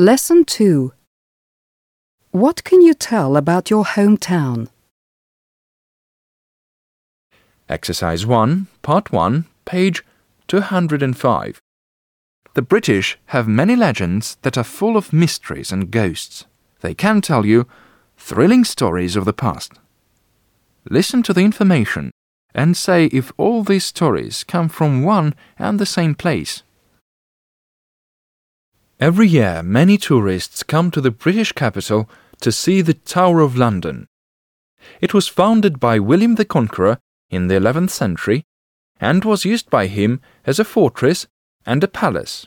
Lesson 2 What can you tell about your hometown? Exercise 1, Part 1, page 205. The British have many legends that are full of mysteries and ghosts. They can tell you thrilling stories of the past. Listen to the information and say if all these stories come from one and the same place. Every year, many tourists come to the British capital to see the Tower of London. It was founded by William the Conqueror in the 11th century and was used by him as a fortress and a palace.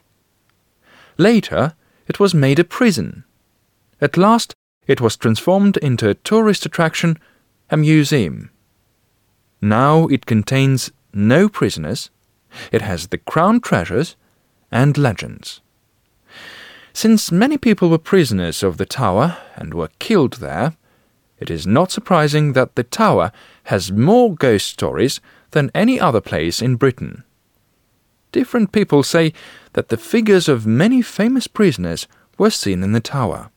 Later, it was made a prison. At last, it was transformed into a tourist attraction, a museum. Now it contains no prisoners, it has the crown treasures and legends. Since many people were prisoners of the tower and were killed there, it is not surprising that the tower has more ghost stories than any other place in Britain. Different people say that the figures of many famous prisoners were seen in the tower.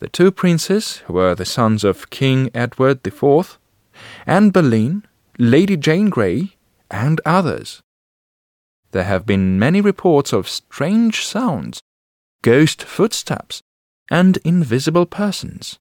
The two princes, who were the sons of King Edward IV, Anne Boleyn, Lady Jane Grey, and others. There have been many reports of strange sounds, ghost footsteps, and invisible persons.